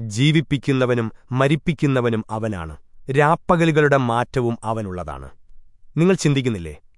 ജീവിപ്പിക്കുന്നവനും മരിപ്പിക്കുന്നവനും അവനാണ്. രാപ്പകലുകളുടെ മാറ്റവും അവനുള്ളതാണ്. നിങ്ങൾ ചിന്തിക്കുന്നില്ലേ?